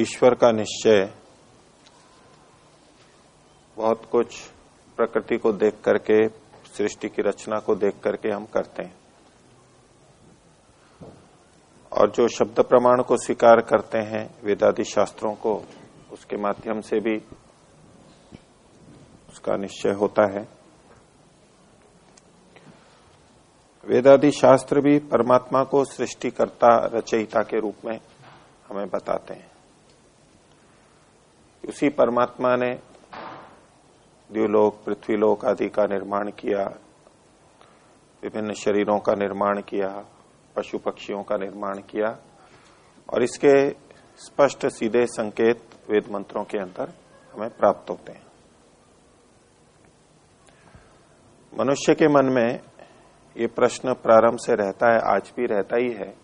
ईश्वर का निश्चय, बहुत कुछ प्रकृति को देख करके, सृष्टि की रचना को देख करके हम करते हैं। और जो शब्द प्रमाण को स्वीकार करते हैं, वेदादि शास्त्रों को, उसके माध्यम से भी उसका निश्चय होता है। वेदादि शास्त्र भी परमात्मा को सृष्टिकर्ता रचयिता के रूप में हमें बताते हैं। उसी परमात्मा ने द्व्यूलोक पृथ्वीलोक आदि का निर्माण किया, विभिन्न शरीरों का निर्माण किया, पशु पक्षियों का निर्माण किया, और इसके स्पष्ट सीधे संकेत वेद मंत्रों के अंदर हमें प्राप्त होते हैं। मनुष्य के मन में ये प्रश्न प्रारंभ से रहता है, आज भी रहता ही है,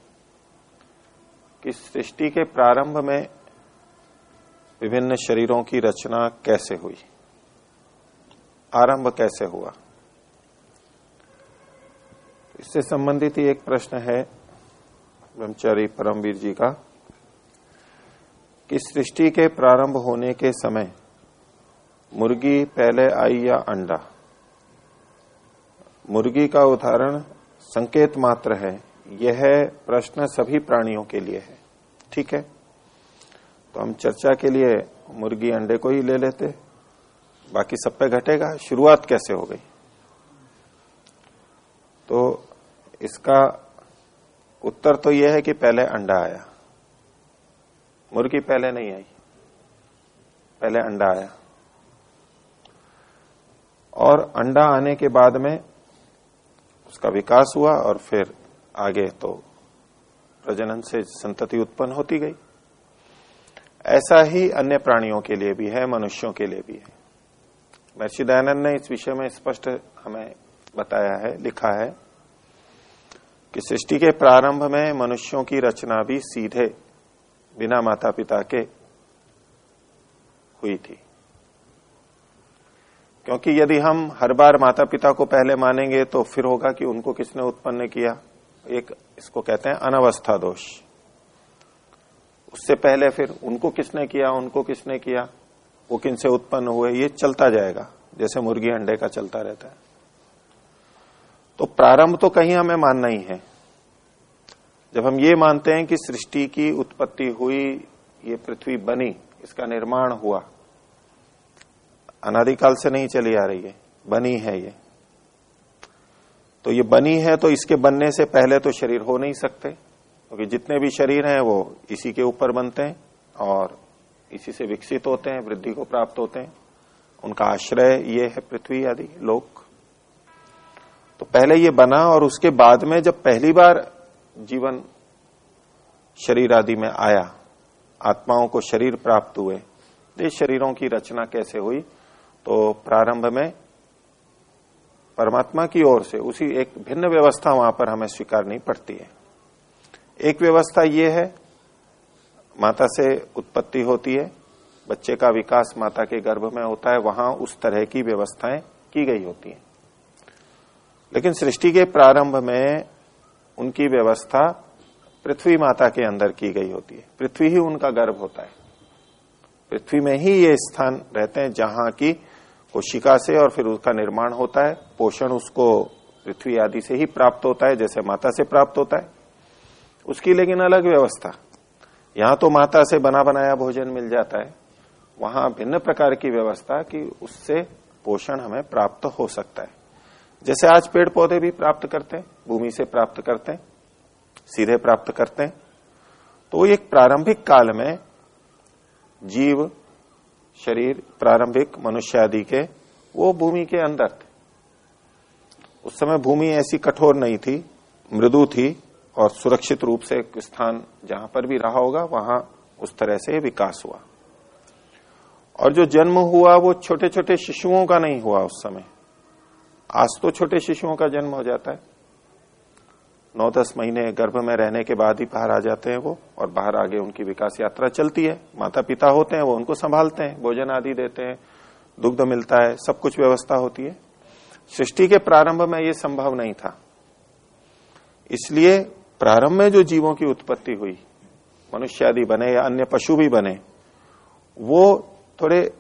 कि सृष्टि के प्रारंभ में विभिन्न शरीरों की रचना कैसे हुई? आरंभ कैसे हुआ? इससे संबंधित ही एक प्रश्न है ब्रह्मचारी परमवीर जी का, कि सृष्टि के प्रारंभ होने के समय मुर्गी पहले आई या अंडा? मुर्गी का उदाहरण संकेत मात्र है, यह प्रश्न सभी प्राणियों के लिए है, ठीक है? तो हम चर्चा के लिए मुर्गी अंडे को ही ले लेते। बाकी सब पे घटेगा। शुरुआत कैसे हो गई? तो इसका उत्तर तो यह है कि पहले अंडा आया। मुर्गी पहले नहीं आई। पहले अंडा आया। और अंडा आने के बाद में उसका विकास हुआ और फिर आगे तो प्रजनन से संतति उत्पन्न होती गई। ऐसा ही अन्य प्राणियों के लिए भी है, मनुष्यों के लिए भी है। महर्षि दयानंद ने इस विषय में स्पष्ट हमें बताया है, लिखा है कि सृष्टि के प्रारंभ में मनुष्यों की रचना भी सीधे बिना माता पिता के हुई थी। क्योंकि यदि हम हर बार माता पिता को पहले मानेंगे तो फिर होगा कि उनको किसने उत्पन्न किया? एक इसको कहते हैं अनवस्था दोष। उससे पहले फिर उनको किसने किया, उनको किसने किया? वो किन से उत्पन्न हुए? ये चलता जाएगा, जैसे मुर्गी अंडे का चलता रहता है। तो प्रारंभ तो कहीं हमें मानना ही है। जब हम ये मानते हैं कि सृष्टि की उत्पत्ति हुई, ये पृथ्वी बनी, इसका निर्माण हुआ, अनादिकाल से नहीं चली आ रही है, बनी है ये। तो ये बनी है तो इसके बनने से पहले तो शरीर हो नहीं सकते। क्योंकि जितने भी शरीर हैं वो इसी के ऊपर बनते हैं और इसी से विकसित होते हैं, वृद्धि को प्राप्त होते हैं। उनका आश्रय ये है पृथ्वी आदि लोक। तो पहले ये बना और उसके बाद में जब पहली बार जीवन शरीर आदि में आया, आत्माओं को शरीर प्राप्त हुए, ये शरीरों की रचना कैसे हुई? तो प्रारंभ में परमात्मा की ओर से उसी एक भिन्न व्यवस्था वहाँ पर हमें स्वीकारनी पड़ती है। एक व्यवस्था ये है, माता से उत्पत्ति होती है, बच्चे का विकास माता के गर्भ में होता है, वहाँ उस तरह की व्यवस्थाएँ की गई होती हैं। लेकिन सृष्टि के प्रारंभ में उनकी व्यवस्था पृथ्वी माता के अंदर की गई होती है। पृथ्वी ही उनका गर्भ होता है। पृथ्वी में ही ये स्थान रहते हैं जहाँ की कोशिका से और फिर उसका निर्माण होता है, पोषण उसको पृथ्वी आदि से ही प्राप्त होता है, जैसे माता से प्राप्त होता है। उसकी लेकिन अलग व्यवस्था। यहाँ तो माता से बना बनाया भोजन मिल जाता है। वहाँ भिन्न प्रकार की व्यवस्था कि उससे पोषण हमें प्राप्त हो सकता है। जैसे आज पेड़ पौधे भी प्राप्त करते हैं, भूमि से प्राप्त करते हैं, सीधे प्राप्त करते हैं। तो एक प्रारंभिक काल में जीव, शरीर, प्रारंभिक मनुष्य आदि के, वो भूमि के अंदर थे। उस समय भूमि ऐसी कठोर नहीं थी, मृदु थी और सुरक्षित रूप से स्थान जहाँ पर भी रहा होगा, वहाँ उस तरह से विकास हुआ। और जो जन्म हुआ, वो छोटे छोटे शिशुओं का नहीं हुआ उस समय। आज तो छोटे शिशुओं का जन्म हो जाता है। नौ दस महीने गर्भ में रहने के बाद ही बाहर आ जाते हैं वो, और बाहर आगे उनकी विकास यात्रा चलती है। माता पिता होते हैं, वो उनको संभालते हैं, भोजन आदि देते हैं, दुग्ध मिलता है, सब कुछ व्यवस्था होती है। सृष्टि के प्रारंभ में ये संभव नहीं था। इसलिए प्रारंभ में जो जीवों की उत्पत्ति हुई मनुष्य आदि बने या अन्य पशु भी बने, वो थोड़े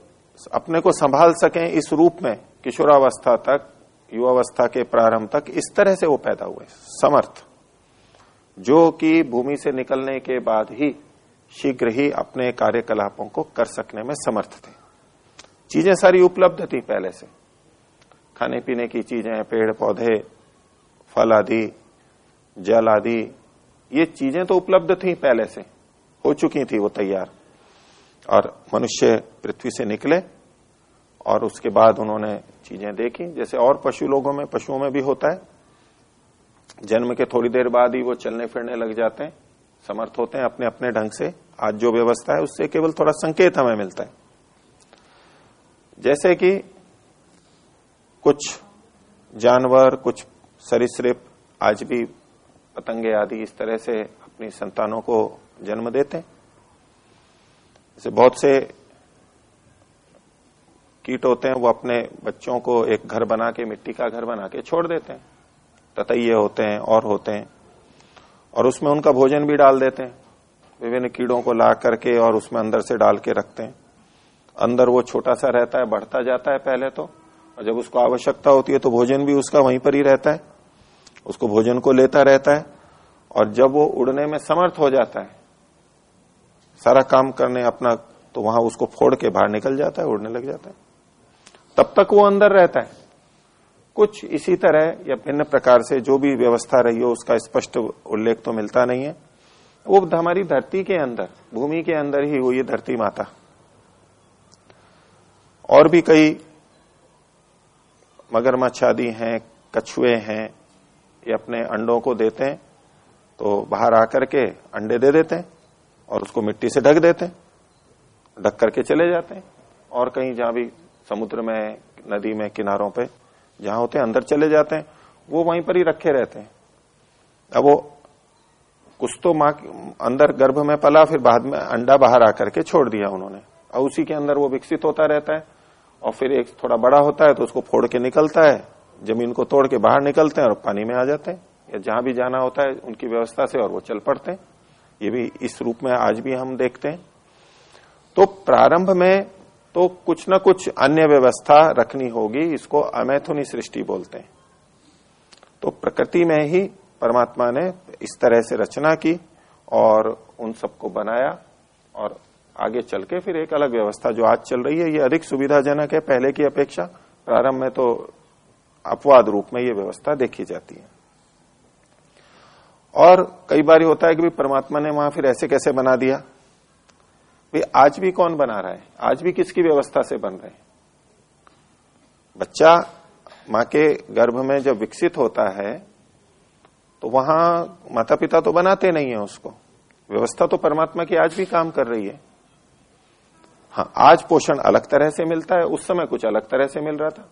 अपने को संभाल सकें इस रूप में, किशोरावस्था तक, युवावस्था के प्रारंभ तक, इस तरह से वो पैदा हुए। समर्थ। जो कि भूमि से निकलने के बाद ही शीघ्र ही अपने कार्यकलापों को कर सकने में समर्थ थे। चीज़ें सारी उपलब्ध थी पहले से। खाने पीने की चीज़ें पेड़ पौधे फल आदि जल आदि, ये चीज़ें तो उपलब्ध थी पहले से। हो चुकी थी वो तैयार। और मनुष्य पृथ्वी से निकले और उसके बाद उन्होंने चीज़ें देखी। जैसे और पशु लोगों में, पशुओं में भी होता है। जन्म के थोड़ी देर बाद ही वो चलने फिरने लग जाते हैं। समर्थ होते हैं अपने अपने ढंग से। आज जो व्यवस्था है, उससे केवल थोड़ा संकेत हमें मिलता है। जैसे कि कुछ जानवर, कुछ सरिसृप आज भी पतंगे आदि इस तरह से अपनी संतानों को जन्म देते हैं। जैसे बहुत से कीट होते हैं, वो अपने बच्चों को एक घर बना के, मिट्टी का घर बना के छोड़ देते हैं। ततैये होते हैं, और होते हैं। और उसमें उनका भोजन भी डाल देते हैं। विभिन्न कीड़ों को ला करके और उसमें अंदर से डाल के रखते हैं। अंदर वो छोटा सा रहता है, बढ़ता जाता है पहले तो। और जब उसको आवश्यकता होती है तो भोजन भी उसका वहीं पर ही रहता है। उसको भोजन को लेता रहता है और जब वो उड़ने में समर्थ हो जाता है, सारा काम करने अपना तो वहाँ उसको फोड़ के बाहर निकल जाता है, उड़ने लग जाता है। तब तक वो अंदर रहता है। कुछ इसी तरह या भिन्न प्रकार से जो भी व्यवस्था रही हो, उसका स्पष्ट उल्लेख तो मिलता नहीं है। वो हमारी धरती के अंदर, भूमि के अंदर ही हुई धरती माता। और भी कई मगरमच्छ आदि हैं, कछुए हैं ये अपने अंडों को देते हैं तो बाहर आकर के अंडे दे देते हैं और उसको मिट्टी से ढक देते हैं, ढक करके चले जाते हैं और कहीं जहाँ भी समुद्र में, नदी में, किनारों पे जहाँ होते हैं, अंदर चले जाते हैं, वो वहीं पर ही रखे रहते हैं। अब वो कुछ तो माँ अंदर गर्भ में पला, फिर बाद में अंडा बाहर आकर के छोड़ दिया उन्होंने। और उसी के अंदर वो विकसित होता रहता है और फिर एक थोड़ा बड़ा होता है तो उसको फोड़ के निकलता है। ज़मीन को तोड़ के बाहर निकलते हैं और पानी में आ जाते हैं। या जहाँ भी जाना होता है, उनकी व्यवस्था से और वो चल पड़ते हैं। ये भी इस रूप में आज भी हम देखते हैं। तो प्रारंभ में तो कुछ न कुछ अन्य व्यवस्था रखनी होगी, इसको अमैथुनी सृष्टि बोलते हैं। तो प्रकृति में ही परमात्मा ने इस तरह से रचना की और उन सबको बनाया और आगे चल के फिर एक अलग व्यवस्था जो आज चल रही है, ये अधिक सुविधाजनक है, पहले की अपेक्षा। प्रारंभ में तो अपवाद रूप में ये व्यवस्था देखी जाती है। और कई बार होता है कि परमात्मा ने वहाँ फिर ऐसे कैसे बना दिया? भाई आज भी कौन बना रहा है? आज भी किसकी व्यवस्था से बन रहे हैं? बच्चा माँ के गर्भ में जब विकसित होता है तो वहाँ माता पिता तो बनाते नहीं है उसको। व्यवस्था तो परमात्मा की आज भी काम कर रही है। हाँ आज पोषण अलग तरह से मिलता है, उस समय कुछ अलग तरह से मिल रहा था।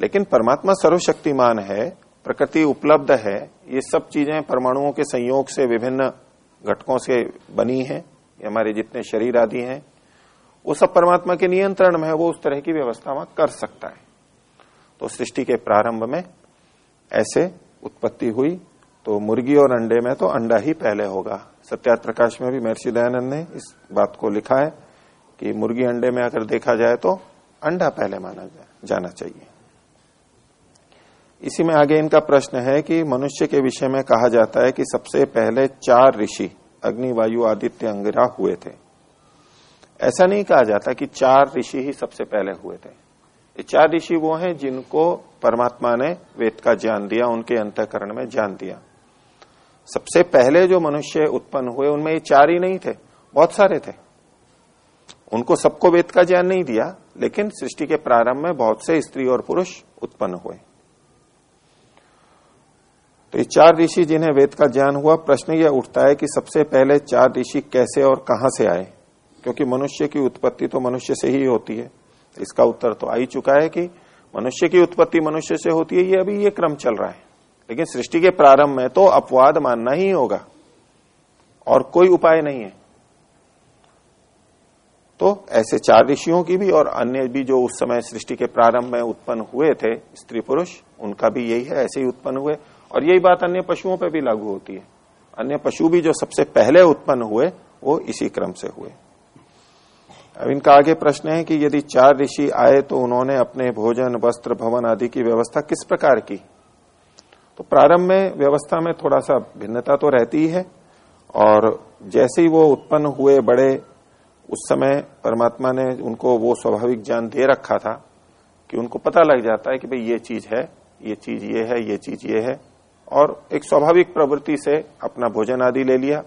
लेकिन परमात्मा सर्वशक्तिमान है, प्रकृति उपलब्ध है, ये सब चीज़ें परमाणुओं के संयोग से विभिन्न घटकों से बनी है हमारे जितने शरीर आदि हैं, वो सब परमात्मा के नियंत्रण में है, वो उस तरह की व्यवस्था वहाँ कर सकता है। तो सृष्टि के प्रारंभ में ऐसे उत्पत्ति हुई तो मुर्गी और अंडे में तो अंडा ही पहले होगा। सत्यात प्रकाश में भी महर्षि दयानंद ने इस बात को लिखा है कि मुर्गी अंडे में अगर देखा जाए तो अंडा पहले माना जाना चाहिए। इसी में आगे इनका प्रश्न है कि मनुष्य के विषय में कहा जाता है कि सबसे पहले चार ऋषि, अग्नि, वायु, आदित्य, अंगिरा हुए थे। ऐसा नहीं कहा जाता कि चार ऋषि ही सबसे पहले हुए थे। ये चार ऋषि वो हैं जिनको परमात्मा ने वेद का ज्ञान दिया, उनके अंतकरण में ज्ञान दिया। सबसे पहले जो मनुष्य उत्पन्न हुए, उनमें ये चार ही नहीं थे, बहुत सारे थे। उनको सबको वेद का ज्ञान नहीं दिया, लेकिन सृष्टि के प्रारंभ में बहुत से स्त्री और पुरुष उत्पन्न हुए। तो ये चार ऋषि जिन्हें वेद का ज्ञान हुआ, प्रश्न यह उठता है कि सबसे पहले चार ऋषि कैसे और कहाँ से आए? क्योंकि मनुष्य की उत्पत्ति तो मनुष्य से ही होती है। इसका उत्तर तो आ ही चुका है कि मनुष्य की उत्पत्ति मनुष्य से होती है, ये अभी ये क्रम चल रहा है। लेकिन सृष्टि के प्रारंभ में तो अपवाद मानना ही होगा। और कोई उपाय नहीं है। तो ऐसे चार ऋषियों की भी और अन्य भी जो उस समय सृष्टि के प्रारंभ में उत्पन्न हुए थे, स्त्री पुरुष, उनका भी यही है, ऐसे ही उत्पन्न हुए। और यही बात अन्य पशुओं पर भी लागू होती है। अन्य पशु भी जो सबसे पहले उत्पन्न हुए, वो इसी क्रम से हुए। अब इनका आगे प्रश्न है कि यदि चार ऋषि आए तो उन्होंने अपने भोजन, वस्त्र, भवन आदि की व्यवस्था किस प्रकार की? तो प्रारंभ में व्यवस्था में थोड़ा सा भिन्नता तो रहती है और जैसे ही वो उत्पन्न हुए बड़े, उस समय परमात्मा ने उनको वो स्वाभाविक ज्ञान दे रखा था कि उनको पता लग जाता है कि भाई ये चीज़ है, ये चीज़ ये है, ये चीज़ ये है। और एक स्वाभाविक प्रवृत्ति से अपना भोजन आदि ले लिया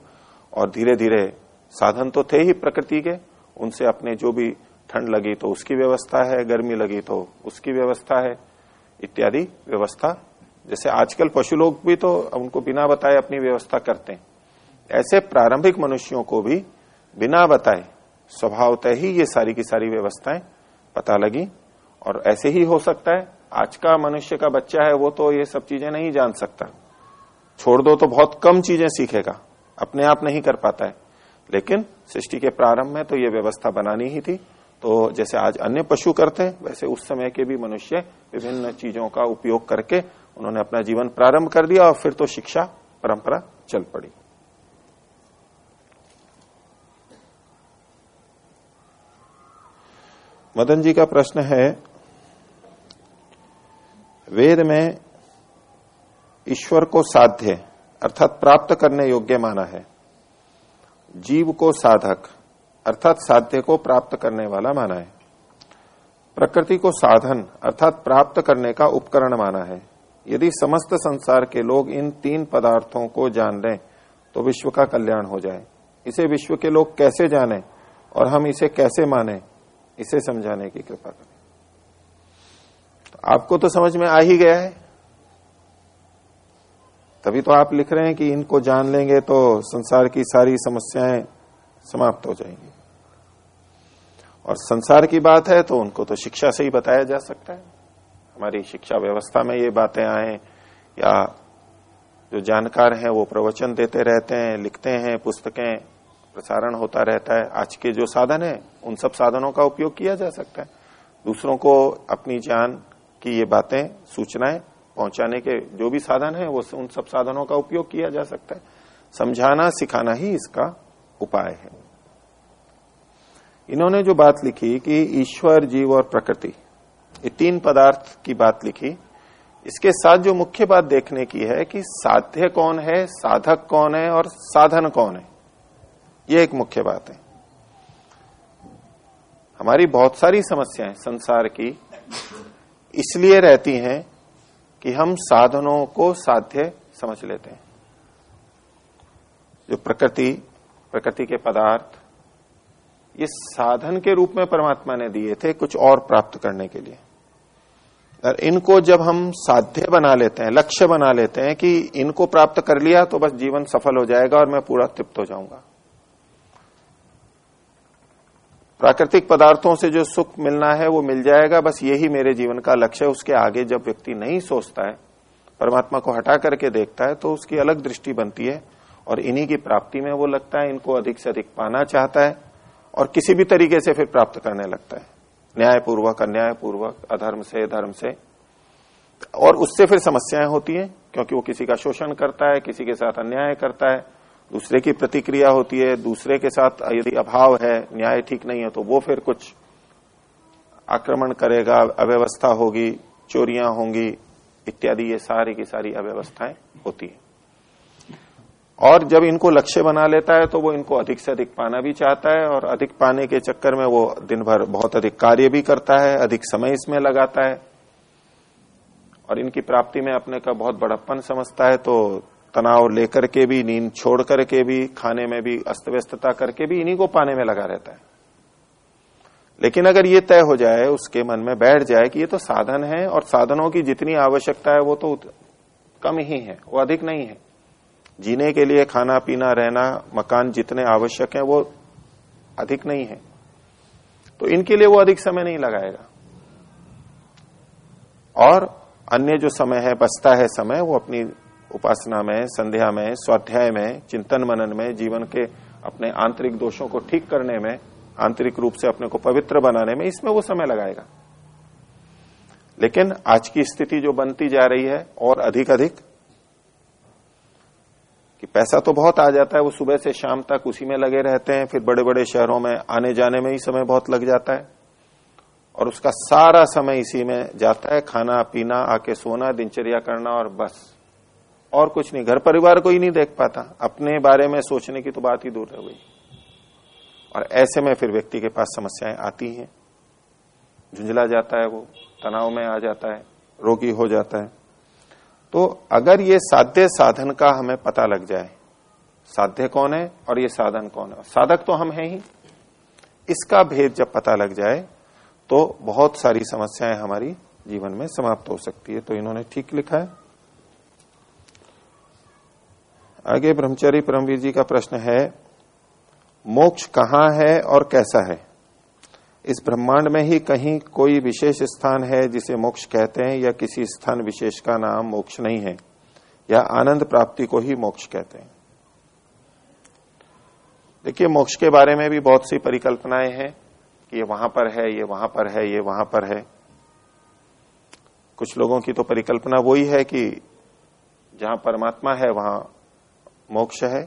और धीरे धीरे साधन तो थे ही प्रकृति के, उनसे अपने जो भी ठंड लगी तो उसकी व्यवस्था है, गर्मी लगी तो उसकी व्यवस्था है, इत्यादि व्यवस्था। जैसे आजकल पशु लोग भी तो उनको बिना बताए अपनी व्यवस्था करते हैं। ऐसे प्रारंभिक मनुष्यों को भी बिना बताए स्वभावतः ही ये सारी की सारी व्यवस्थाएँ पता लगी और ऐसे ही हो सकता है आज का मनुष्य का बच्चा है, वो तो ये सब चीज़ें नहीं जान सकता। छोड़ दो तो बहुत कम चीज़ें सीखेगा, अपने आप नहीं कर पाता है। लेकिन सृष्टि के प्रारंभ में तो ये व्यवस्था बनानी ही थी। तो जैसे आज अन्य पशु करते हैं, वैसे उस समय के भी मनुष्य विभिन्न चीज़ों का उपयोग करके उन्होंने अपना जीवन प्रारंभ कर दिया और फिर तो शिक्षा परंपरा चल पड़ी। मदन जी का प्रश्न है वेद में ईश्वर को साध्य, अर्थात प्राप्त करने योग्य माना है। जीव को साधक, अर्थात साध्य को प्राप्त करने वाला माना है। प्रकृति को साधन, अर्थात प्राप्त करने का उपकरण माना है। यदि समस्त संसार के लोग इन तीन पदार्थों को जान लें तो विश्व का कल्याण हो जाए। इसे विश्व के लोग कैसे जाने और हम इसे कैसे माने, इसे समझाने की कृपा करें। आपको तो समझ में आ ही गया है। तभी तो आप लिख रहे हैं कि इनको जान लेंगे तो संसार की सारी समस्याएँ समाप्त हो जाएँगी। और संसार की बात है तो उनको तो शिक्षा से ही बताया जा सकता है। हमारी शिक्षा व्यवस्था में ये बातें आए या जो जानकार हैं वो प्रवचन देते रहते हैं, लिखते हैं, पुस्तकें, प्रसारण होता रहता है। आज के जो साधन है, उन सब साधनों का उपयोग किया जा सकता है। दूसरों को अपनी जान की ये बातें, सूचनाएँ पहुँचाने के जो भी साधन है, वो उन सब साधनों का उपयोग किया जा सकता है। समझाना, सिखाना ही इसका उपाय है। इन्होंने जो बात लिखी कि ईश्वर, जीव और प्रकृति, ये तीन पदार्थ की बात लिखी। इसके साथ जो मुख्य बात देखने की है कि साध्य कौन है, साधक कौन है और साधन कौन है, ये एक मुख्य बात है। हमारी बहुत सारी समस्याएँ संसार की इसलिए रहती हैं कि हम साधनों को साध्य समझ लेते हैं। जो प्रकृति प्रकृति के पदार्थ, ये साधन के रूप में परमात्मा ने दिए थे कुछ और प्राप्त करने के लिए। और इनको जब हम साध्य बना लेते हैं, लक्ष्य बना लेते हैं कि इनको प्राप्त कर लिया तो बस जीवन सफल हो जाएगा और मैं पूरा तृप्त हो जाऊँगा। प्राकृतिक पदार्थों से जो सुख मिलना है, वो मिल जाएगा। बस यही मेरे जीवन का लक्ष्य है। उसके आगे जब व्यक्ति नहीं सोचता है, परमात्मा को हटा करके देखता है तो उसकी अलग दृष्टि बनती है और इन्हीं की प्राप्ति में वो लगता है, इनको अधिक से अधिक पाना चाहता है और किसी भी तरीके से फिर प्राप्त करने लगता है। न्यायपूर्वक, अन्यायपूर्वक, अधर्म से, धर्म से। और उससे फिर समस्याएँ होती हैं, क्योंकि वो किसी का शोषण करता है, किसी के साथ अन्याय करता है दूसरे की प्रतिक्रिया होती है, दूसरे के साथ यदि अभाव है, न्याय ठीक नहीं है तो वो फिर कुछ आक्रमण करेगा, अव्यवस्था होगी, चोरियाँ होंगी, इत्यादि, ये सारी की सारी अव्यवस्थाएँ होती है। और जब इनको लक्ष्य बना लेता है तो वो इनको अधिक से अधिक पाना भी चाहता है, और अधिक पाने के चक्कर में वो दिन भर बहुत अधिक कार्य भी करता है, अधिक समय इसमें लगाता है, और इनकी प्राप्ति में अपने का बहुत बड़प्पन समझता है तो तनाव लेकर के भी, नींद छोड़ करके भी, खाने में भी अस्त व्यस्तता करके भी इन्हीं को पाने में लगा रहता है। लेकिन अगर ये तय हो जाए, उसके मन में बैठ जाए कि ये तो साधन है और साधनों की जितनी आवश्यकता है वो तो कम ही है, वो अधिक नहीं है। जीने के लिए खाना, पीना, रहना, मकान जितने आवश्यक है वो अधिक नहीं है। तो इनके लिए वो अधिक समय नहीं लगाएगा। और अन्य जो समय है, बचता है समय, वो अपनी उपासना में, संध्या में, स्वाध्याय में, चिंतन मनन में, जीवन के अपने आंतरिक दोषों को ठीक करने में, आंतरिक रूप से अपने को पवित्र बनाने में, इसमें वो समय लगाएगा। लेकिन आज की स्थिति जो बनती जा रही है, और अधिक अधिक कि पैसा तो बहुत आ जाता है, वो सुबह से शाम तक उसी में लगे रहते हैं, फिर बड़े बड़े शहरों में आने जाने में ही समय बहुत लग जाता है। और उसका सारा समय इसी में जाता है, खाना, पीना, आके सोना, दिनचर्या करना, और बस। और कुछ नहीं। घर परिवार को ही नहीं देख पाता। अपने बारे में सोचने की तो बात ही दूर रह गई और ऐसे में फिर व्यक्ति के पास समस्याएँ आती हैं। झुंझला जाता है वो, तनाव में आ जाता है, रोगी हो जाता है। तो अगर ये साध्य साधन का हमें पता लग जाए, साध्य कौन है और ये साधन कौन है? साधक तो हम हैं ही। इसका भेद जब पता लग जाए तो बहुत सारी समस्याएँ हमारी जीवन में समाप्त हो सकती है। तो इन्होंने ठीक लिखा है। आगे ब्रह्मचारी परमवीर जी का प्रश्न है, मोक्ष कहाँ है और कैसा है? इस ब्रह्मांड में ही कहीं कोई विशेष स्थान है जिसे मोक्ष कहते हैं या किसी स्थान विशेष का नाम मोक्ष नहीं है, या आनंद प्राप्ति को ही मोक्ष कहते हैं। देखिए, मोक्ष के बारे में भी बहुत सी परिकल्पनाएँ हैं कि ये वहाँ पर है, ये वहाँ पर है, ये वहाँ पर है। कुछ लोगों की तो परिकल्पना वही है कि जहाँ परमात्मा है, वहाँ मोक्ष है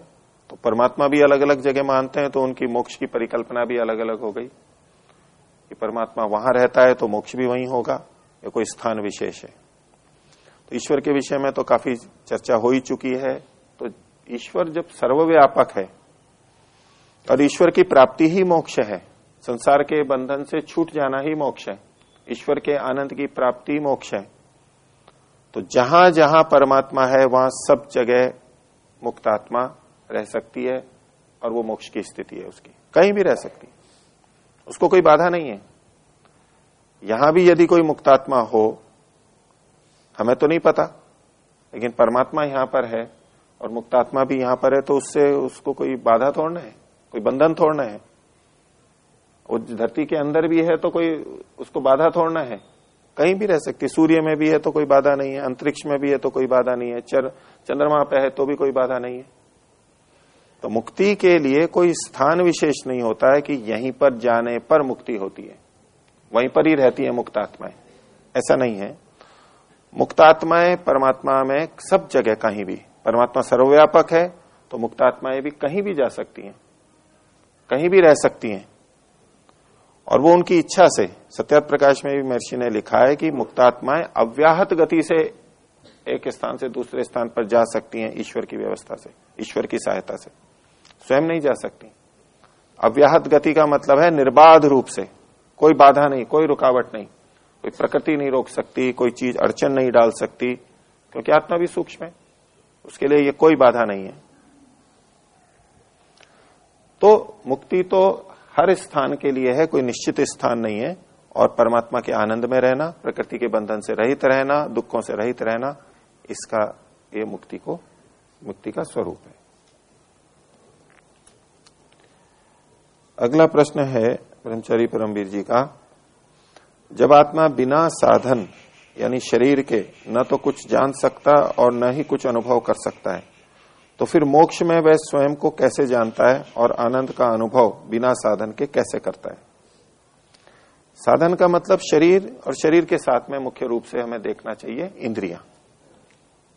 तो परमात्मा भी अलग अलग जगह मानते हैं तो उनकी मोक्ष की परिकल्पना भी अलग अलग हो गई। कि परमात्मा वहाँ रहता है तो मोक्ष भी वहीं होगा, या कोई स्थान विशेष है। तो ईश्वर के विषय में तो काफ़ी चर्चा हो ही चुकी है। तो ईश्वर जब सर्वव्यापक है, और ईश्वर की प्राप्ति ही मोक्ष है, संसार के बंधन से छूट जाना ही मोक्ष है, ईश्वर के आनंद की प्राप्ति मोक्ष है तो जहाँ जहाँ परमात्मा है, वहाँ सब जगह मुक्तात्मा रह सकती है और वो मोक्ष की स्थिति है उसकी। कहीं भी रह सकती उसको कोई बाधा नहीं है। यहाँ भी यदि कोई मुक्तात्मा हो, हमें तो नहीं पता, लेकिन परमात्मा यहाँ पर है और मुक्तात्मा भी यहाँ पर है तो उससे उसको कोई बाधा थोड़ना है, कोई बंधन थोड़ना है। वो धरती के अंदर भी है तो कोई उसको बाधा थोड़ना है। कहीं भी रह सकती सूर्य में भी है तो कोई बाधा नहीं है, अंतरिक्ष में भी है तो कोई बाधा नहीं है, चर, चंद्रमा पे है तो भी कोई बाधा नहीं है। तो मुक्ति के लिए कोई स्थान विशेष नहीं होता है कि यहीं पर जाने पर मुक्ति होती है। वहीं पर ही रहती है मुक्तात्माएँ। ऐसा नहीं है। मुक्तात्माएँ परमात्मा में सब जगह कहीं भी। परमात्मा सर्वव्यापक है तो मुक्तात्माएँ भी कहीं भी जा सकती हैं। कहीं भी रह सकती हैं। और वो उनकी इच्छा से सत्या प्रकाश में भी महर्षि ने लिखा है कि मुक्तात्माएँ अव्याहत गति से एक स्थान से दूसरे स्थान पर जा सकती हैं ईश्वर की व्यवस्था से, ईश्वर की सहायता से। स्वयं नहीं जा सकती। अव्याहत गति का मतलब है निर्बाध रूप से। कोई बाधा नहीं, कोई रुकावट नहीं। कोई प्रकृति नहीं रोक सकती, कोई चीज़ अड़चन नहीं डाल सकती, क्योंकि आत्मा भी सूक्ष्म है। उसके लिए ये कोई बाधा नहीं है। तो मुक्ति तो हर स्थान के लिए है, कोई निश्चित स्थान नहीं है। और परमात्मा के आनंद में रहना, प्रकृति के बंधन से रहित रहना, दुखों से रहित रहना, इसका ये मुक्ति को, मुक्ति का स्वरूप है। अगला प्रश्न है ब्रह्मचारी परमवीर जी का। जब आत्मा बिना साधन, यानी शरीर के, न तो कुछ जान सकता और न ही कुछ अनुभव कर सकता है तो फिर मोक्ष में वह स्वयं को कैसे जानता है और आनंद का अनुभव बिना साधन के कैसे करता है? साधन का मतलब शरीर और शरीर के साथ में मुख्य रूप से हमें देखना चाहिए इंद्रिया।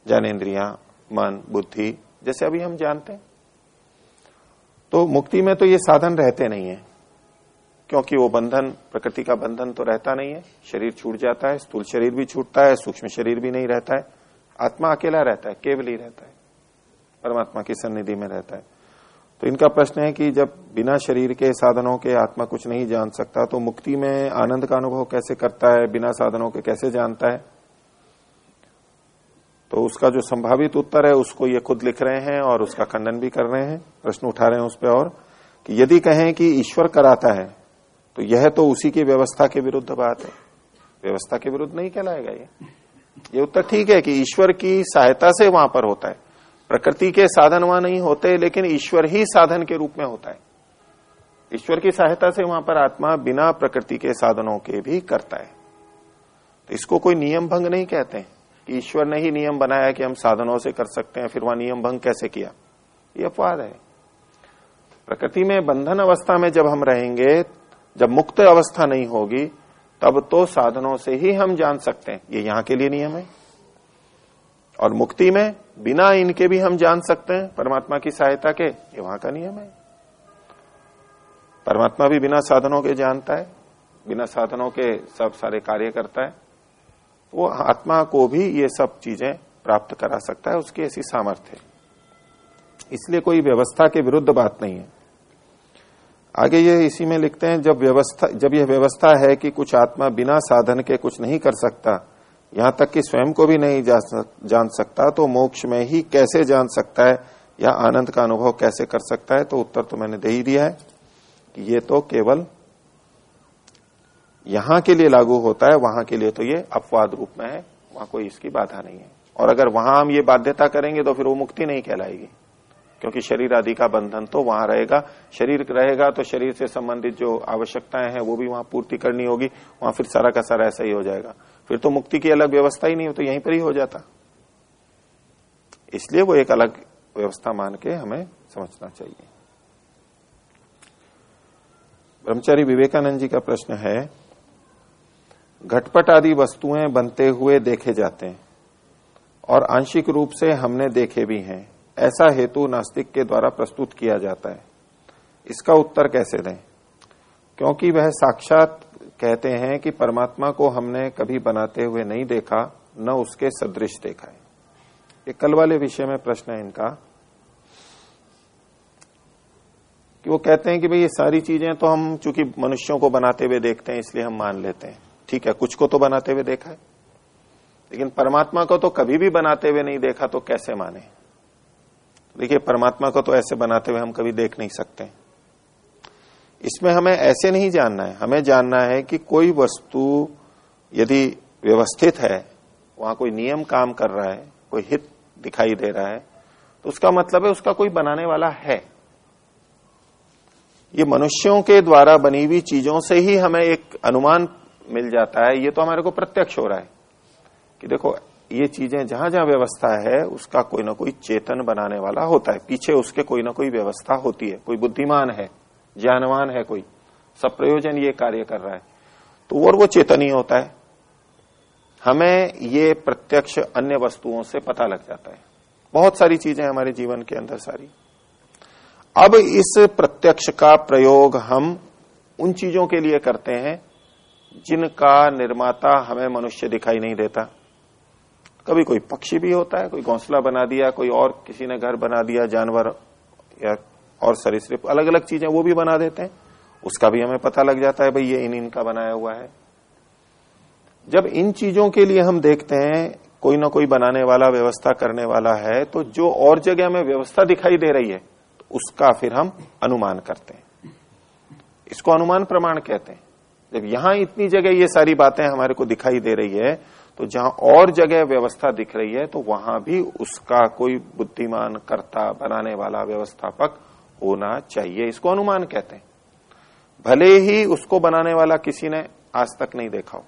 ज्ञानेन्द्रिया मन, बुद्धि, जैसे अभी हम जानते हैं। तो मुक्ति में तो ये साधन रहते नहीं है, क्योंकि वो बंधन, प्रकृति का बंधन तो रहता नहीं है। शरीर छूट जाता है, स्थूल शरीर भी छूटता है, सूक्ष्म शरीर भी नहीं रहता है। आत्मा अकेला रहता है, केवल ही रहता है। परमात्मा की सन्निधि में रहता है। तो इनका प्रश्न है कि जब बिना शरीर के साधनों के आत्मा कुछ नहीं जान सकता तो मुक्ति में आनंद का अनुभव कैसे करता है, बिना साधनों के कैसे जानता है? तो उसका जो संभावित उत्तर है, उसको ये खुद लिख रहे हैं और उसका खंडन भी कर रहे हैं। प्रश्न उठा रहे हैं उस पर और, कि यदि कहें कि ईश्वर कराता है तो यह तो उसी की व्यवस्था के विरुद्ध बात है। व्यवस्था के विरुद्ध नहीं कहलाएगा ये। ये उत्तर ठीक है कि ईश्वर की सहायता से वहाँ पर होता है। प्रकृति के साधन वहाँ नहीं होते, लेकिन ईश्वर ही साधन के रूप में होता है। ईश्वर की सहायता से वहाँ पर आत्मा बिना प्रकृति के साधनों के भी करता है। तो इसको कोई नियम भंग नहीं कहते हैं कि ईश्वर ने ही नियम बनाया कि हम साधनों से कर सकते हैं, फिर वहाँ नियम भंग कैसे किया? ये अपवाद है। प्रकृति में बंधन अवस्था में जब हम रहेंगे, जब मुक्त अवस्था नहीं होगी, तब तो साधनों से ही हम जान सकते हैं। ये यहाँ के लिए नियम है। और मुक्ति में बिना इनके भी हम जान सकते हैं परमात्मा की सहायता के। ये वहाँ का नियम है। परमात्मा भी बिना साधनों के जानता है, बिना साधनों के सब सारे कार्य करता है। वो आत्मा को भी ये सब चीज़ें प्राप्त करा सकता है, उसकी ऐसी सामर्थ्य है। इसलिए कोई व्यवस्था के विरुद्ध बात नहीं है। आगे ये इसी में लिखते हैं, जब व्यवस्था, जब यह व्यवस्था है कि कुछ आत्मा बिना साधन के कुछ नहीं कर सकता यहाँ तक कि स्वयं को भी नहीं जान सकता तो मोक्ष में ही कैसे जान सकता है? या आनंद का अनुभव कैसे कर सकता है? तो उत्तर तो मैंने दे ही दिया है कि ये तो केवल यहाँ के लिए लागू होता है, वहाँ के लिए तो ये अपवाद रूप में है, वहाँ कोई इसकी बाधा नहीं है। और अगर वहाँ हम ये बाध्यता करेंगे तो फिर वो मुक्ति नहीं कहलाएगी। क्योंकि शरीर आदि का बंधन तो वहाँ रहेगा। शरीर रहेगा तो शरीर से संबंधित जो आवश्यकताएँ हैं, वो भी वहाँ पूर्ति करनी होगी। वहाँ फिर सारा का सारा ऐसा ही हो जाएगा। फिर तो मुक्ति की अलग व्यवस्था ही नहीं हो तो यहीं पर ही हो जाता। इसलिए वो एक अलग व्यवस्था मान के हमें समझना चाहिए। ब्रह्मचारी विवेकानंद जी का प्रश्न है, घटपट आदि वस्तुएँ बनते हुए देखे जाते हैं और आंशिक रूप से हमने देखे भी हैं, ऐसा हेतु नास्तिक के द्वारा प्रस्तुत किया जाता है। इसका उत्तर कैसे दें? क्योंकि वह साक्षात कहते हैं कि परमात्मा को हमने कभी बनाते हुए नहीं देखा, न उसके सदृश देखा है। ये कल वाले विषय में प्रश्न है इनका। कि वो कहते हैं कि भाई ये सारी चीज़ें तो हम चूँकि मनुष्यों को बनाते हुए देखते हैं, इसलिए हम मान लेते हैं। ठीक है, कुछ को तो बनाते हुए देखा है, लेकिन परमात्मा को तो कभी भी बनाते हुए नहीं देखा तो कैसे माने? देखिए, परमात्मा को तो ऐसे बनाते हुए हम कभी देख नहीं सकते। इसमें हमें ऐसे नहीं जानना है। हमें जानना है कि कोई वस्तु यदि व्यवस्थित है, वहाँ कोई नियम काम कर रहा है, कोई हित दिखाई दे रहा है तो उसका मतलब है उसका कोई बनाने वाला है। ये मनुष्यों के द्वारा बनी हुई चीज़ों से ही हमें एक अनुमान मिल जाता है। ये तो हमारे को प्रत्यक्ष हो रहा है कि देखो, ये चीज़ें जहाँ जहाँ व्यवस्था है, उसका कोई ना कोई चेतन बनाने वाला होता है। पीछे उसके कोई ना कोई व्यवस्था होती है, कोई बुद्धिमान है। ज्ञानवान है कोई। सब प्रयोजन ये कार्य कर रहा है। तो और वो चेतन ही होता है। हमें ये प्रत्यक्ष अन्य वस्तुओं से पता लग जाता है। बहुत सारी चीज़ें हमारे जीवन के अंदर सारी। अब इस प्रत्यक्ष का प्रयोग हम उन चीज़ों के लिए करते हैं जिनका निर्माता हमें मनुष्य दिखाई नहीं देता। कभी कोई पक्षी भी होता है, कोई घोंसला बना दिया, कोई और किसी ने घर बना दिया, जानवर या और सरीसृप अलग अलग चीज़ें वो भी बना देते हैं। उसका भी हमें पता लग जाता है, भाई, ये इन इनका बनाया हुआ है। जब इन चीज़ों के लिए हम देखते हैं, कोई ना कोई बनाने वाला, व्यवस्था करने वाला है तो जो और जगह हमें व्यवस्था दिखाई दे रही है तो उसका फिर हम अनुमान करते हैं। इसको अनुमान प्रमाण कहते हैं। जब यहाँ इतनी जगह ये सारी बातें हमारे को दिखाई दे रही है तो जहाँ और जगह व्यवस्था दिख रही है तो वहाँ भी उसका कोई बुद्धिमान, कर्ता, बनाने वाला, व्यवस्थापक होना चाहिए, इसको अनुमान कहते हैं। भले ही उसको बनाने वाला किसी ने आज तक नहीं देखा हो।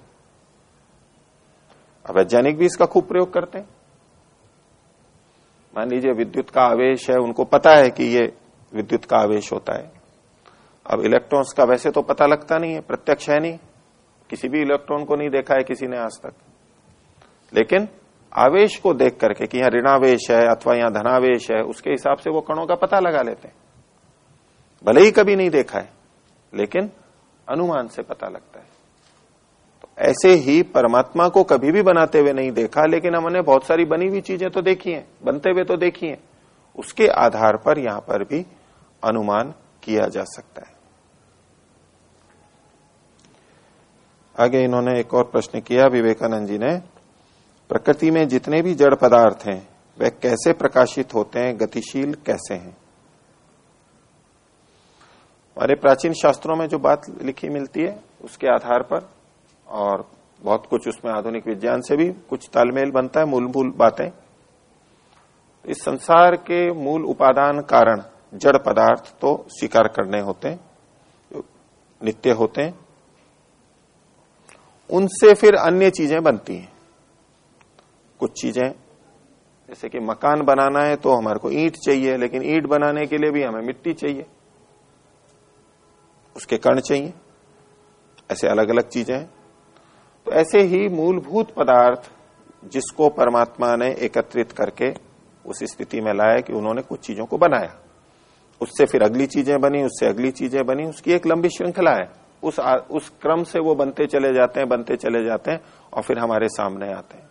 वैज्ञानिक भी इसका खूब प्रयोग करते हैं। मान लीजिए विद्युत का आवेश है, उनको पता है कि ये विद्युत का आवेश होता है। अब इलेक्ट्रॉन्स का वैसे तो पता लगता नहीं है, प्रत्यक्ष है नहीं। किसी भी इलेक्ट्रॉन को नहीं देखा है किसी ने आज तक। लेकिन आवेश को देख करके कि यहाँ ऋणावेश है अथवा यहाँ धनावेश है, उसके हिसाब से वो कणों का पता लगा लेते हैं। भले ही कभी नहीं देखा है, लेकिन अनुमान से पता लगता है। तो ऐसे ही परमात्मा को कभी भी बनाते हुए नहीं देखा, लेकिन हमने बहुत सारी बनी हुई चीज़ें तो देखी हैं, बनते हुए तो देखी हैं। उसके आधार पर यहाँ पर भी अनुमान किया जा सकता है। आगे इन्होंने एक और प्रश्न किया, विवेकानंद जी ने, प्रकृति में जितने भी जड़ पदार्थ हैं, वे कैसे प्रकाशित होते हैं, गतिशील कैसे हैं? हमारे प्राचीन शास्त्रों में जो बात लिखी मिलती है, उसके आधार पर, और बहुत कुछ उसमें आधुनिक विज्ञान से भी कुछ तालमेल बनता है, मूलभूत बातें। इस संसार के मूल उपादान कारण जड़ पदार्थ तो स्वीकार करने होते हैं, नित्य होते हैं। उनसे फिर अन्य चीज़ें बनती हैं। कुछ चीज़ें, जैसे कि मकान बनाना है तो हमारे को ईंट चाहिए, लेकिन ईंट बनाने के लिए भी हमें मिट्टी चाहिए। उसके कण चाहिए। ऐसे अलग अलग चीज़ें हैं। तो ऐसे ही मूलभूत पदार्थ जिसको परमात्मा ने एकत्रित करके उस स्थिति में लाया कि उन्होंने कुछ चीज़ों को बनाया। उससे फिर अगली चीज़ें बनी उससे अगली चीज़ें बनी उसकी एक लंबी श्रृंखला है। उस आ, उस क्रम से वो बनते चले जाते हैं बनते चले जाते हैं और फिर हमारे सामने आते हैं।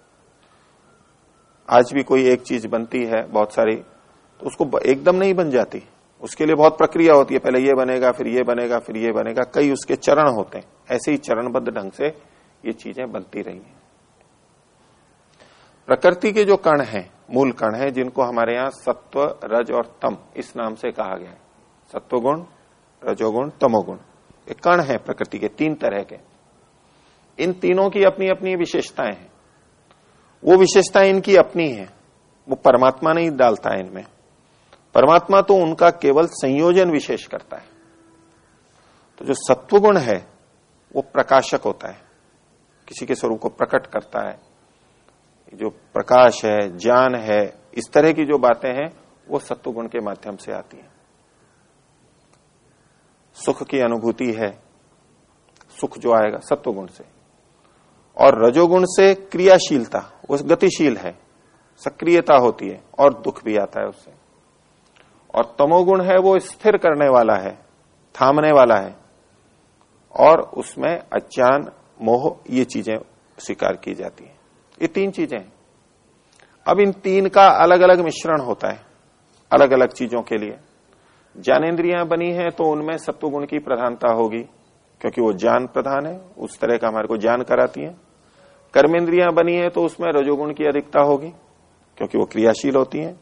आज भी कोई एक चीज़ बनती है बहुत सारी तो उसको एकदम नहीं बन जाती। उसके लिए बहुत प्रक्रिया होती है। पहले ये बनेगा, फिर ये बनेगा, फिर ये बनेगा। कई उसके चरण होते हैं। ऐसे ही चरणबद्ध ढंग से ये चीज़ें बनती रही हैं। प्रकृति के जो कण हैं, मूल कण हैं, जिनको हमारे यहाँ सत्व, रज और तम इस नाम से कहा गया है। सत्वगुण, रजोगुण, तमोगुण। ये कण है प्रकृति के, तीन तरह के। इन तीनों की अपनी अपनी विशेषताएँ हैं। वो विशेषताएँ इनकी अपनी है। वो परमात्मा नहीं डालता है इनमें। परमात्मा तो उनका केवल संयोजन विशेष करता है। तो जो सत्वगुण है, वो प्रकाशक होता है। किसी के स्वरूप को प्रकट करता है। जो प्रकाश है, ज्ञान है, इस तरह की जो बातें हैं, वो सत्वगुण के माध्यम से आती हैं। सुख की अनुभूति है, सुख जो आएगा, सत्वगुण से। और रजोगुण से क्रियाशीलता, वो गतिशील है, सक्रियता होती है और दुख भी आता है उससे। और तमोगुण है वो स्थिर करने वाला है, थामने वाला है। और उसमें अज्ञान, मोह, ये चीज़ें स्वीकार की जाती है। ये तीन चीज़ें हैं। अब इन तीन का अलग अलग मिश्रण होता है अलग अलग चीज़ों के लिए। ज्ञानेन्द्रियाँ बनी है तो उनमें सत्वगुण की प्रधानता होगी, क्योंकि वो ज्ञान प्रधान है, उस तरह का हमारे को ज्ञान कराती है। कर्मेंद्रियाँ बनी है तो उसमें रजोगुण की अधिकता होगी, क्योंकि वो क्रियाशील होती हैं।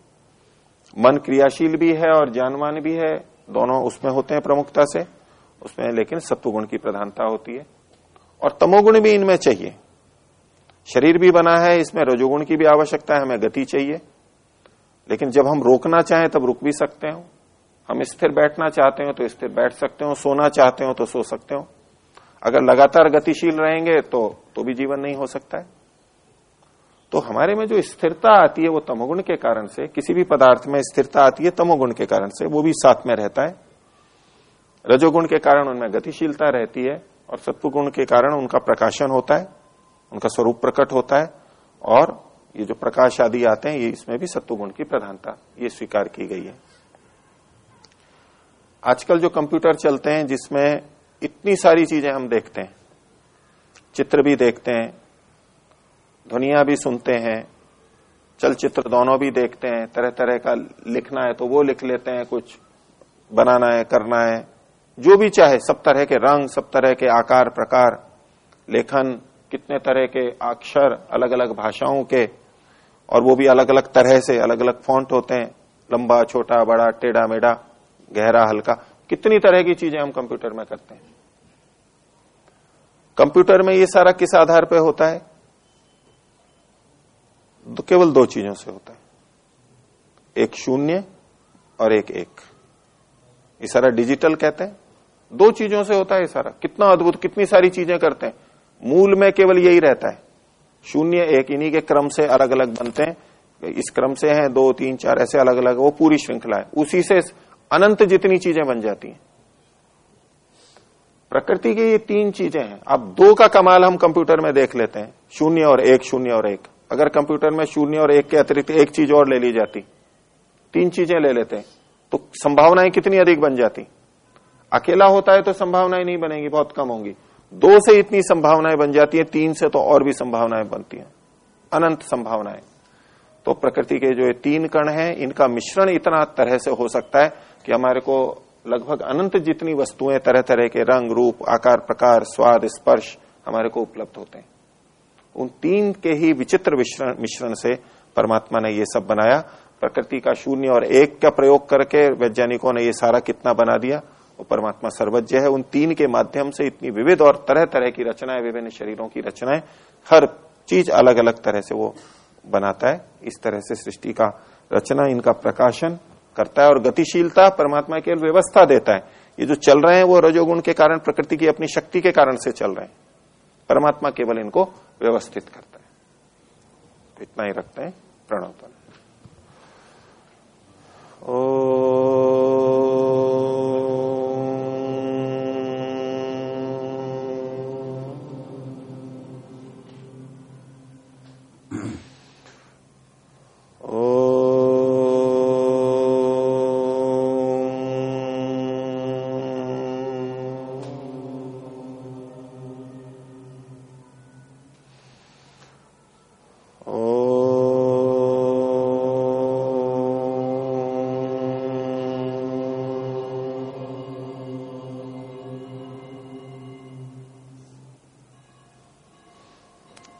मन क्रियाशील भी है और ज्ञानवान भी है, दोनों उसमें होते हैं प्रमुखता से, उसमें लेकिन सत्वगुण की प्रधानता होती है। और तमोगुण भी इनमें चाहिए। शरीर भी बना है, इसमें रजोगुण की भी आवश्यकता है, हमें गति चाहिए। लेकिन जब हम रोकना चाहें, तब रुक भी सकते हो। हम स्थिर बैठना चाहते हो तो स्थिर बैठ सकते हो। सोना चाहते हो तो सो सकते हो। अगर लगातार गतिशील रहेंगे तो तो भी जीवन नहीं हो सकता है। तो हमारे में जो स्थिरता आती है वो तमोगुण के कारण से, किसी भी पदार्थ में स्थिरता आती है तमोगुण के कारण से, वो भी साथ में रहता है। रजोगुण के कारण उनमें गतिशीलता रहती है और सत्वगुण के कारण उनका प्रकाशन होता है, उनका स्वरूप प्रकट होता है और ये जो प्रकाश आदि आते हैं, ये इसमें भी सत्वगुण की प्रधानता, ये स्वीकार की गई है। आजकल जो कंप्यूटर चलते हैं, जिसमें इतनी सारी चीज़ें हम देखते हैं, चित्र भी देखते हैं ध्वनिया भी सुनते हैं, चलचित्र दोनों भी देखते हैं तरह तरह का लिखना है तो वो लिख लेते हैं, कुछ बनाना है, करना है। जो भी चाहे, सब तरह के रंग, सब तरह के आकार, प्रकार, लेखन, कितने तरह के अक्षर अलग अलग भाषाओं के, और वो भी अलग अलग तरह से अलग अलग फॉन्ट होते हैं, लंबा, छोटा, बड़ा, टेढ़ा, मेढ़ा, गहरा, हल्का, कितनी तरह की चीज़ें हम कंप्यूटर में करते हैं। कंप्यूटर में ये सारा किस आधार पर होता है? तो केवल दो चीज़ों से होता है। एक शून्य और एक एक। ये सारा डिजिटल कहते हैं। दो चीज़ों से होता है ये सारा कितना अद्भुत, कितनी सारी चीज़ें करते हैं। मूल में केवल यही रहता है। शून्य, एक, इन्हीं के क्रम से अलग अलग बनते हैं। इस क्रम से हैं, दो, तीन, चार, ऐसे अलग अलग वो पूरी श्रृंखला है। उसी से अनंत जितनी चीज़ें बन जाती हैं। प्रकृति की ये तीन चीज़ें हैं। अब दो का कमाल हम कंप्यूटर में देख लेते हैं। शून्य और एक, शून्य और एक। अगर कंप्यूटर में शून्य और एक के अतिरिक्त एक चीज़ और ले ली जाती, तीन चीज़ें ले लेते तो संभावनाएँ कितनी अधिक बन जाती? अकेला होता है तो संभावनाएँ नहीं बनेगी, बहुत कम होंगी। दो से इतनी संभावनाएँ बन जाती है, तीन से तो और भी संभावनाएँ बनती हैं। अनंत संभावनाएँ। तो प्रकृति के जो तीन कण हैं, इनका मिश्रण इतना तरह से हो सकता है कि हमारे को लगभग अनंत जितनी वस्तुएँ तरह तरह के रंग, रूप, आकार, प्रकार, स्वाद, स्पर्श हमारे को उपलब्ध होते हैं। उन तीन के ही विचित्र मिश्रण से परमात्मा ने ये सब बनाया। प्रकृति का शून्य और एक का प्रयोग करके वैज्ञानिकों ने ये सारा कितना बना दिया। वो परमात्मा सर्वज्ञ है। उन तीन के माध्यम से इतनी विविध और तरह तरह की रचनाएँ, विभिन्न शरीरों की रचनाएँ, हर चीज़ अलग अलग तरह से वो बनाता है। इस तरह से सृष्टि का रचना, इनका प्रकाशन करता है और गतिशीलता परमात्मा केवल व्यवस्था देता है। ये जो चल रहे हैं वो रजोगुण के कारण, प्रकृति की अपनी शक्ति के कारण से चल रहे हैं। परमात्मा केवल इनको व्यवस्थित करता है। तो इतना ही रखते हैं प्रणोपन ओ